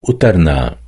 Uterna